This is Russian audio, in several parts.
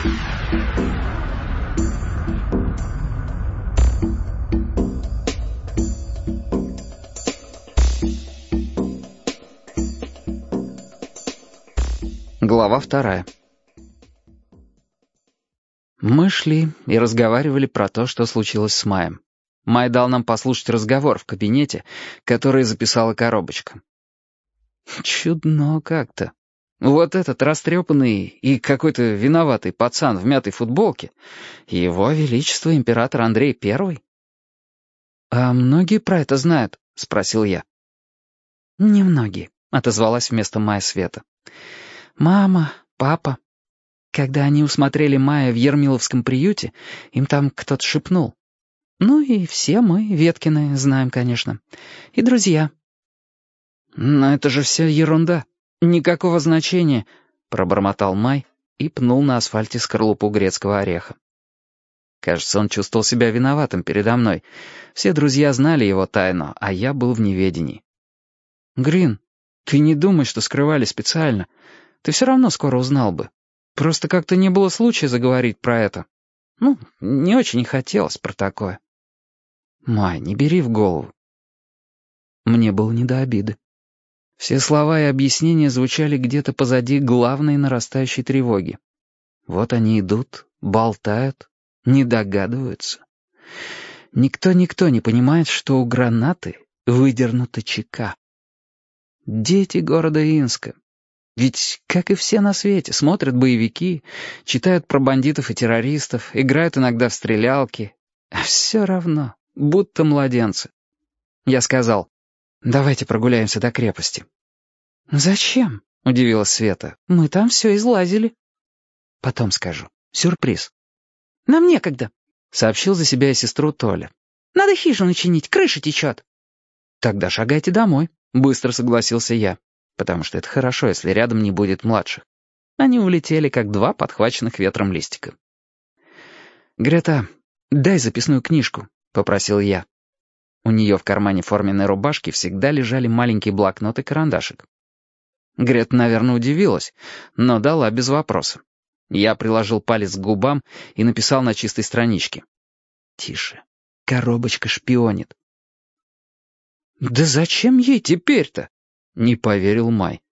Глава вторая. Мы шли и разговаривали про то, что случилось с Маем. Май дал нам послушать разговор в кабинете, который записала коробочка. Чудно как-то. Вот этот растрепанный и какой-то виноватый пацан в мятой футболке — его величество император Андрей Первый? «А многие про это знают?» — спросил я. «Немногие», — отозвалась вместо Майя Света. Мама, папа. Когда они усмотрели Майя в Ермиловском приюте, им там кто-то шепнул. Ну и все мы, Веткины, знаем, конечно. И друзья. «Но это же все ерунда. Никакого значения», — пробормотал Май и пнул на асфальте скорлупу грецкого ореха. Кажется, он чувствовал себя виноватым передо мной. Все друзья знали его тайну, а я был в неведении. «Грин, ты не думай, что скрывали специально. Ты все равно скоро узнал бы. Просто как-то не было случая заговорить про это. Ну, не очень хотелось про такое. Май, не бери в голову. Мне было не до обиды. Все слова и объяснения звучали где-то позади главной нарастающей тревоги. Вот они идут, болтают, не догадываются. Никто-никто не понимает, что у гранаты выдернута чека. Дети города Инска, ведь, как и все на свете, смотрят боевики, читают про бандитов и террористов, играют иногда в стрелялки. А все равно, будто младенцы. Я сказал, давайте прогуляемся до крепости. «Зачем?» — удивилась Света. «Мы там все излазили». «Потом скажу. Сюрприз». «Нам некогда», — сообщил за себя и сестру Толя. «Надо хижину чинить, крыша течет». «Тогда шагайте домой», — быстро согласился я потому что это хорошо, если рядом не будет младших. Они улетели, как два подхваченных ветром листика. «Грета, дай записную книжку», — попросил я. У нее в кармане форменной рубашки всегда лежали маленький блокнот и карандашик. Грета, наверное, удивилась, но дала без вопроса. Я приложил палец к губам и написал на чистой страничке. «Тише, коробочка шпионит». «Да зачем ей теперь-то?» Не поверил Май.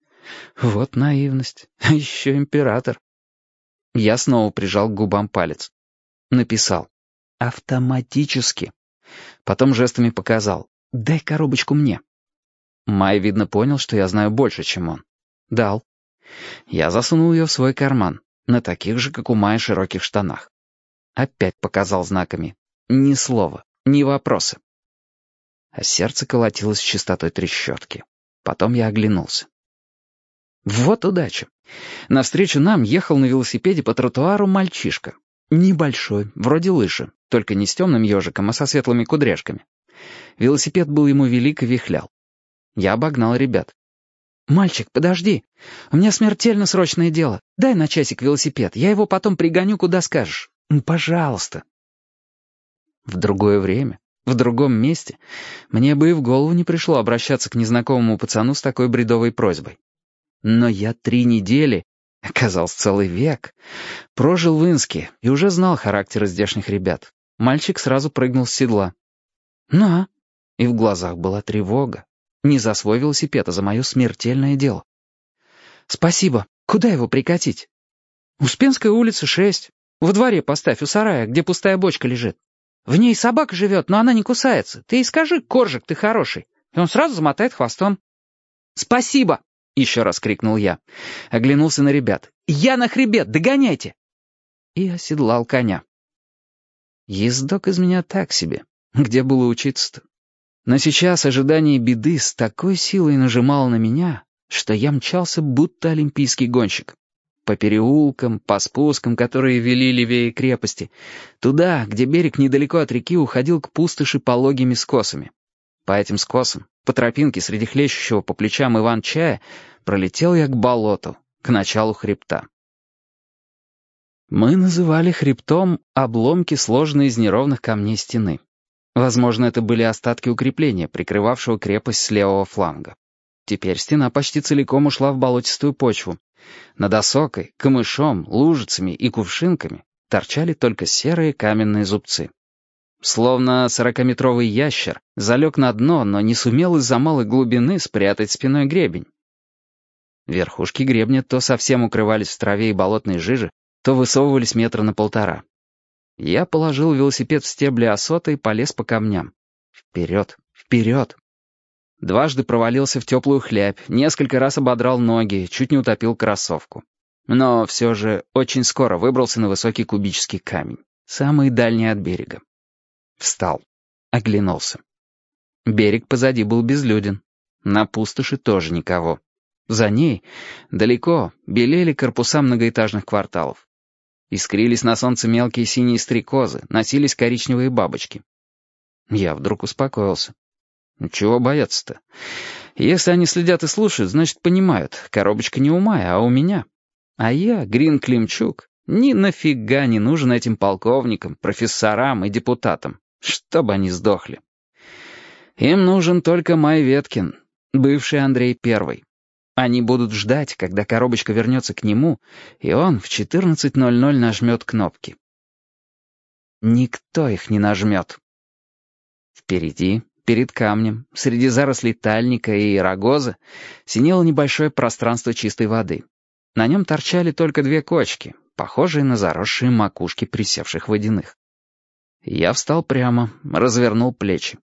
Вот наивность. А еще император. Я снова прижал к губам палец. Написал. Автоматически. Потом жестами показал. Дай коробочку мне. Май, видно, понял, что я знаю больше, чем он. Дал. Я засунул ее в свой карман, на таких же, как у Майя, широких штанах. Опять показал знаками. Ни слова, ни вопроса. А сердце колотилось с частотой трещотки. Потом я оглянулся. Вот удача. Навстречу нам ехал на велосипеде по тротуару мальчишка. Небольшой, вроде лыжи, только не с темным ежиком, а со светлыми кудряшками. Велосипед был ему велик и вихлял. Я обогнал ребят. «Мальчик, подожди. У меня смертельно срочное дело. Дай на часик велосипед, я его потом пригоню, куда скажешь. Пожалуйста». В другое время в другом месте мне бы и в голову не пришло обращаться к незнакомому пацану с такой бредовой просьбой. Но я три недели, оказался целый век, прожил в Инске и уже знал характеры здешних ребят. Мальчик сразу прыгнул с седла. «На!» И в глазах была тревога. Не за свой велосипед, а за мое смертельное дело. «Спасибо. Куда его прикатить?» «Успенская улица, шесть. Во дворе поставь, у сарая, где пустая бочка лежит». В ней собака живет, но она не кусается. Ты ей скажи, Коржик, ты хороший. И он сразу замотает хвостом. «Спасибо!» — еще раз крикнул я. Оглянулся на ребят. «Я на хребет, догоняйте!» И оседлал коня. Ездок из меня так себе. Где было учиться-то? Но сейчас ожидание беды с такой силой нажимало на меня, что я мчался, будто олимпийский гонщик по переулкам, по спускам, которые вели левее крепости, туда, где берег недалеко от реки уходил к пустоши пологими скосами. По этим скосам, по тропинке среди хлещущего по плечам Иван-чая, пролетел я к болоту, к началу хребта. Мы называли хребтом обломки, сложные из неровных камней стены. Возможно, это были остатки укрепления, прикрывавшего крепость с левого фланга. Теперь стена почти целиком ушла в болотистую почву, Над осокой, камышом, лужицами и кувшинками торчали только серые каменные зубцы. Словно сорокаметровый ящер залег на дно, но не сумел из-за малой глубины спрятать спиной гребень. Верхушки гребня то совсем укрывались в траве и болотной жиже, то высовывались метра на полтора. Я положил велосипед в стебли осота и полез по камням. Вперед, вперед. Дважды провалился в теплую хлябь, несколько раз ободрал ноги, чуть не утопил кроссовку. Но все же очень скоро выбрался на высокий кубический камень, самый дальний от берега. Встал, оглянулся. Берег позади был безлюден. На пустоши тоже никого. За ней, далеко, белели корпуса многоэтажных кварталов. Искрились на солнце мелкие синие стрекозы, носились коричневые бабочки. Я вдруг успокоился. Чего бояться-то? Если они следят и слушают, значит, понимают, коробочка не у Мая, а у меня. А я, Грин Климчук, ни нафига не нужен этим полковникам, профессорам и депутатам, чтобы они сдохли. Им нужен только Май Веткин, бывший Андрей Первый. Они будут ждать, когда коробочка вернется к нему, и он в 14.00 нажмет кнопки. Никто их не нажмет. Впереди, перед камнем, среди зарослей тальника и рогоза, синело небольшое пространство чистой воды. На нем торчали только две кочки, похожие на заросшие макушки присевших водяных. Я встал прямо, развернул плечи.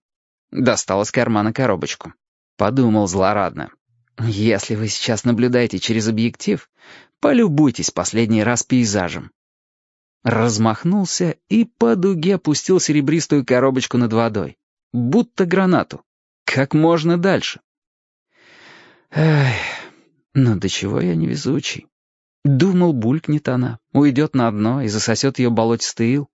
Достал из кармана коробочку. Подумал злорадно. Если вы сейчас наблюдаете через объектив, полюбуйтесь последний раз пейзажем. Размахнулся и по дуге пустил серебристую коробочку над водой. Будто гранату. Как можно дальше. Эх, ну до чего я невезучий. Думал, булькнет она, уйдет на дно и засосет ее болотистый ил.